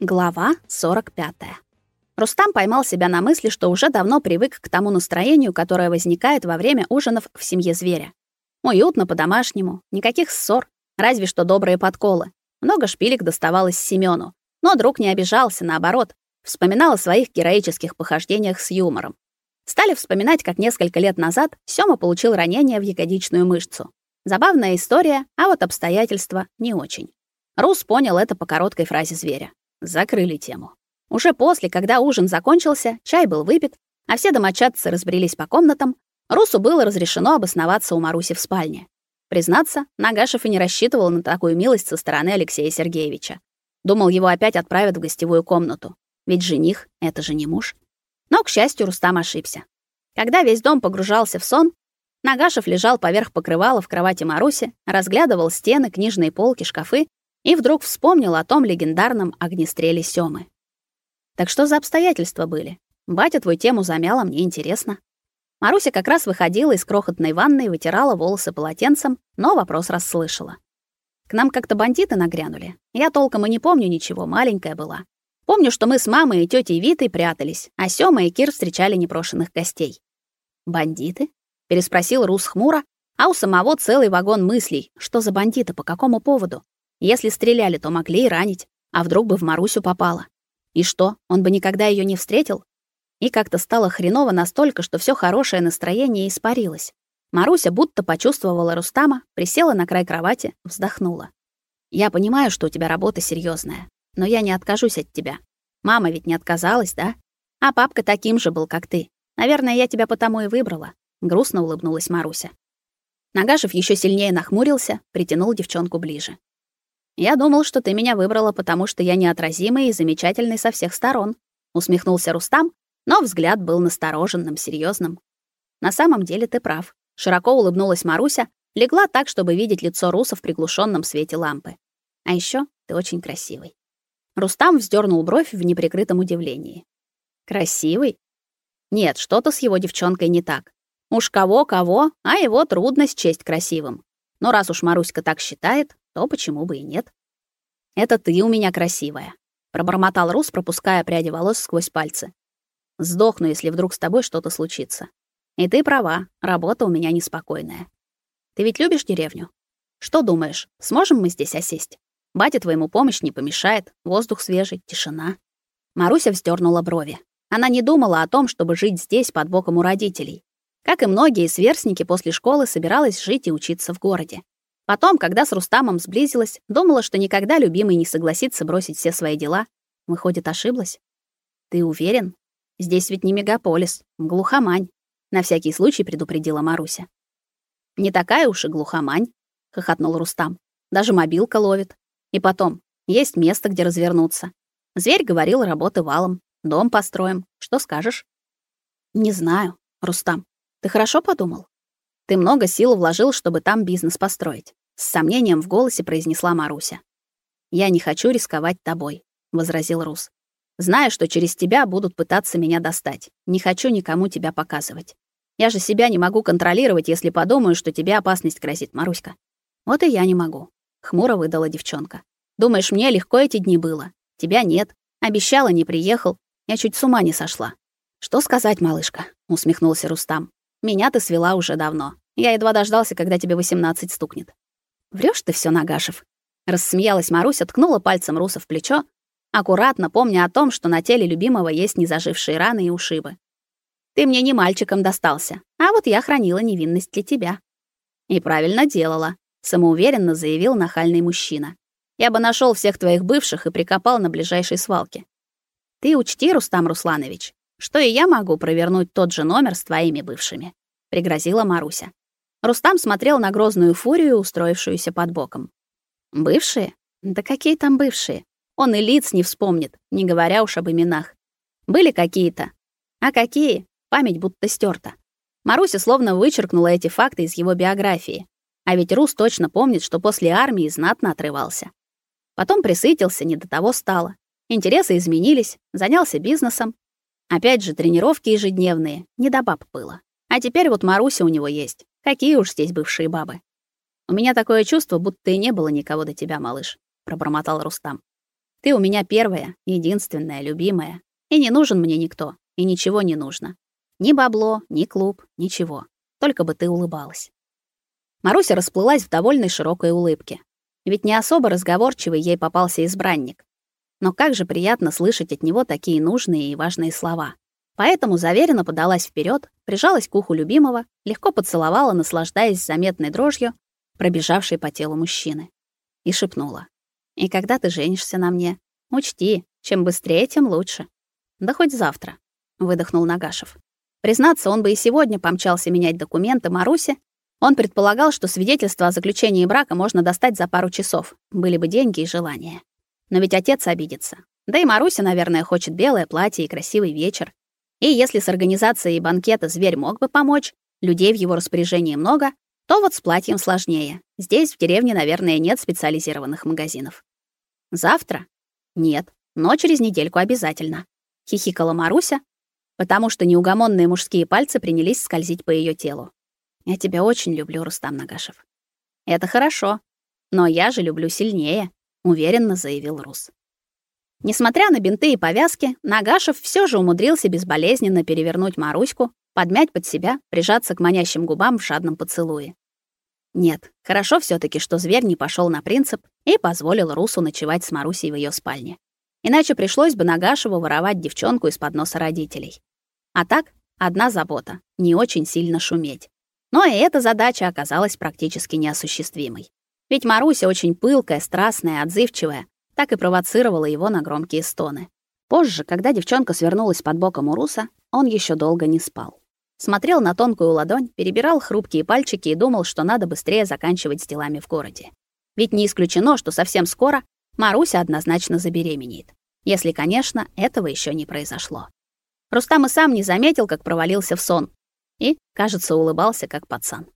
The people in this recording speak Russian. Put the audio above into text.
Глава 45. Рустам поймал себя на мысли, что уже давно привык к тому настроению, которое возникает во время ужинов в семье зверя. Уютно по-домашнему, никаких ссор, разве что добрые подколы. Много шпилек доставалось Семёну, но друг не обижался, наоборот, вспоминал о своих героических похождениях с юмором. Стали вспоминать, как несколько лет назад Сёма получил ранение в ягодичную мышцу. Забавная история, а вот обстоятельства не очень. Рус понял это по короткой фразе зверя. Закрыли тему. Уже после, когда ужин закончился, чай был выпит, а все домочадцы разбрелись по комнатам, Русу было разрешено обосноваться у Маруси в спальне. Признаться, Нагашев и не рассчитывал на такую милость со стороны Алексея Сергеевича. Думал, его опять отправят в гостевую комнату. Ведь жених — это же не муж. Но, к счастью, Рустам ошибся. Когда весь дом погружался в сон, Нагашев лежал поверх покрывала в кровати Маруси, разглядывал стены, книжные полки, шкафы и вдруг вспомнил о том легендарном огнестреле Сёмы. Так что за обстоятельства были? Батя твой тему замяла, мне интересно. Маруся как раз выходила из крохотной ванной, вытирала волосы полотенцем, но вопрос расслышала. К нам как-то бандиты нагрянули. Я толком и не помню ничего, маленькая была. Помню, что мы с мамой и тётей Витой прятались, а Сёма и Кир встречали непрошенных гостей. Бандиты? переспросил Рус хмуро, а у самого целый вагон мыслей. Что за бандиты, по какому поводу? Если стреляли, то могли и ранить, а вдруг бы в Марусю попало. И что, он бы никогда ее не встретил? И как-то стало хреново настолько, что все хорошее настроение испарилось. Маруся будто почувствовала Рустама, присела на край кровати, вздохнула. Я понимаю, что у тебя работа серьезная, но я не откажусь от тебя. Мама ведь не отказалась, да? А папка таким же был, как ты. Наверное, я тебя потому и выбрала, грустно улыбнулась Маруся. Нагашев еще сильнее нахмурился, притянул девчонку ближе. Я думал, что ты меня выбрала, потому что я неотразимый и замечательный со всех сторон, усмехнулся Рустам, но взгляд был настороженным, серьезным. На самом деле ты прав. Широко улыбнулась Маруся, легла так, чтобы видеть лицо Руса в приглушенном свете лампы. А еще ты очень красивый. Рустам вздернул бровь в неприкрытом удивлении. Красивый? Нет, что-то с его девчонкой не так. Уж кого-кого, а его трудно счесть красивым. Но раз уж Маруська так считает, то почему бы и нет? Это ты у меня красивая, пробормотал Рус, пропуская пряди волос сквозь пальцы. Сдохну, если вдруг с тобой что-то случится. И ты права, работа у меня неспокойная. Ты ведь любишь деревню? Что думаешь, сможем мы здесь осесть? Батя твоему помощь не помешает, воздух свежий, тишина. Маруся вздернула брови. Она не думала о том, чтобы жить здесь под боком у родителей. Как и многие сверстники после школы собиралась жить и учиться в городе. Потом, когда с Рустамом сблизилась, думала, что никогда любимый не согласится бросить все свои дела. Выходит, ошиблась. Ты уверен? Здесь ведь не мегаполис, глухомань. На всякий случай предупредила Маруся. Не такая уж и глухомань, хохотнул Рустам. Даже мобилка ловит. И потом, есть место, где развернуться. Зверь говорил, работы валом. Дом построим. Что скажешь? Не знаю, Рустам. Ты хорошо подумал? Ты много сил вложил, чтобы там бизнес построить, с сомнением в голосе произнесла Маруся. Я не хочу рисковать тобой, возразил Рус. Знаю, что через тебя будут пытаться меня достать. Не хочу никому тебя показывать. Я же себя не могу контролировать, если подумаю, что тебе опасность грозит, Маруська. Вот и я не могу, хмуро выдала девчонка. Думаешь, мне легко эти дни было? Тебя нет. Обещала, не приехал. Я чуть с ума не сошла. Что сказать, малышка? усмехнулся Рустам. Меня ты свела уже давно. Я едва дождался, когда тебе 18 стукнет. Врёшь ты всё, Нагашев. Рассмеялась Маруся, ткнула пальцем Руса в плечо, аккуратно помня о том, что на теле любимого есть незажившие раны и ушибы. Ты мне не мальчиком достался, а вот я хранила невинность для тебя. И правильно делала, самоуверенно заявил нахальный мужчина. Я бы нашёл всех твоих бывших и прикопал на ближайшей свалке. Ты учти, Рустам Русланович, что и я могу провернуть тот же номер с твоими бывшими, пригрозила Маруся. Рустам смотрел на грозную фурию, устроившуюся под боком. Бывшие? Да какие там бывшие? Он и лиц не вспомнит, не говоря уж об именах. Были какие-то. А какие? Память будто стерта. Маруся словно вычеркнула эти факты из его биографии. А ведь Рус точно помнит, что после армии знатно отрывался. Потом присытился, не до того стало. Интересы изменились, занялся бизнесом, Опять же, тренировки ежедневные, не до баб было. А теперь вот Маруся у него есть. Какие уж здесь бывшие бабы. У меня такое чувство, будто и не было никого до тебя, малыш, пробормотал Рустам. Ты у меня первая, единственная, любимая. И не нужен мне никто, и ничего не нужно. Ни бабло, ни клуб, ничего. Только бы ты улыбалась. Маруся расплылась в довольной широкой улыбке. Ведь не особо разговорчивый ей попался избранник. Но как же приятно слышать от него такие нужные и важные слова. Поэтому заверенно подалась вперед, прижалась к уху любимого, легко поцеловала, наслаждаясь заметной дрожью, пробежавшей по телу мужчины, и шепнула: "И когда ты женишься на мне, учти, чем быстрее, тем лучше. Да хоть завтра", выдохнул Нагашев. Признаться, он бы и сегодня помчался менять документы Марусе. Он предполагал, что свидетельство о заключении брака можно достать за пару часов, были бы деньги и желание. Но ведь отец обидится. Да и Маруся, наверное, хочет белое платье и красивый вечер. И если с организацией банкета зверь мог бы помочь, людей в его распоряжении много, то вот с платьем сложнее. Здесь в деревне, наверное, нет специализированных магазинов. Завтра? Нет, но через недельку обязательно. Хихикала Маруся, потому что неугомонные мужские пальцы принялись скользить по ее телу. Я тебя очень люблю, Рустам Нагашев. Это хорошо, но я же люблю сильнее, уверенно заявил Рус. Несмотря на бинты и повязки, Нагашев все же умудрился безболезненно перевернуть Маруську, подмять под себя, прижаться к манящим губам в жадном поцелуе. Нет, хорошо все таки что зверь не пошел на принцип и позволил Русу ночевать с Марусей в ее спальне. Иначе пришлось бы Нагашеву воровать девчонку из-под носа родителей. А так, одна забота не очень сильно шуметь. Но и эта задача оказалась практически неосуществимой. Ведь Маруся очень пылкая, страстная, отзывчивая, так и провоцировала его на громкие стоны. Позже, когда девчонка свернулась под боком у Руса, он еще долго не спал. Смотрел на тонкую ладонь, перебирал хрупкие пальчики и думал, что надо быстрее заканчивать с делами в городе. Ведь не исключено, что совсем скоро Маруся однозначно забеременеет. Если, конечно, этого еще не произошло. Рустам и сам не заметил, как провалился в сон. И, кажется, улыбался как пацан.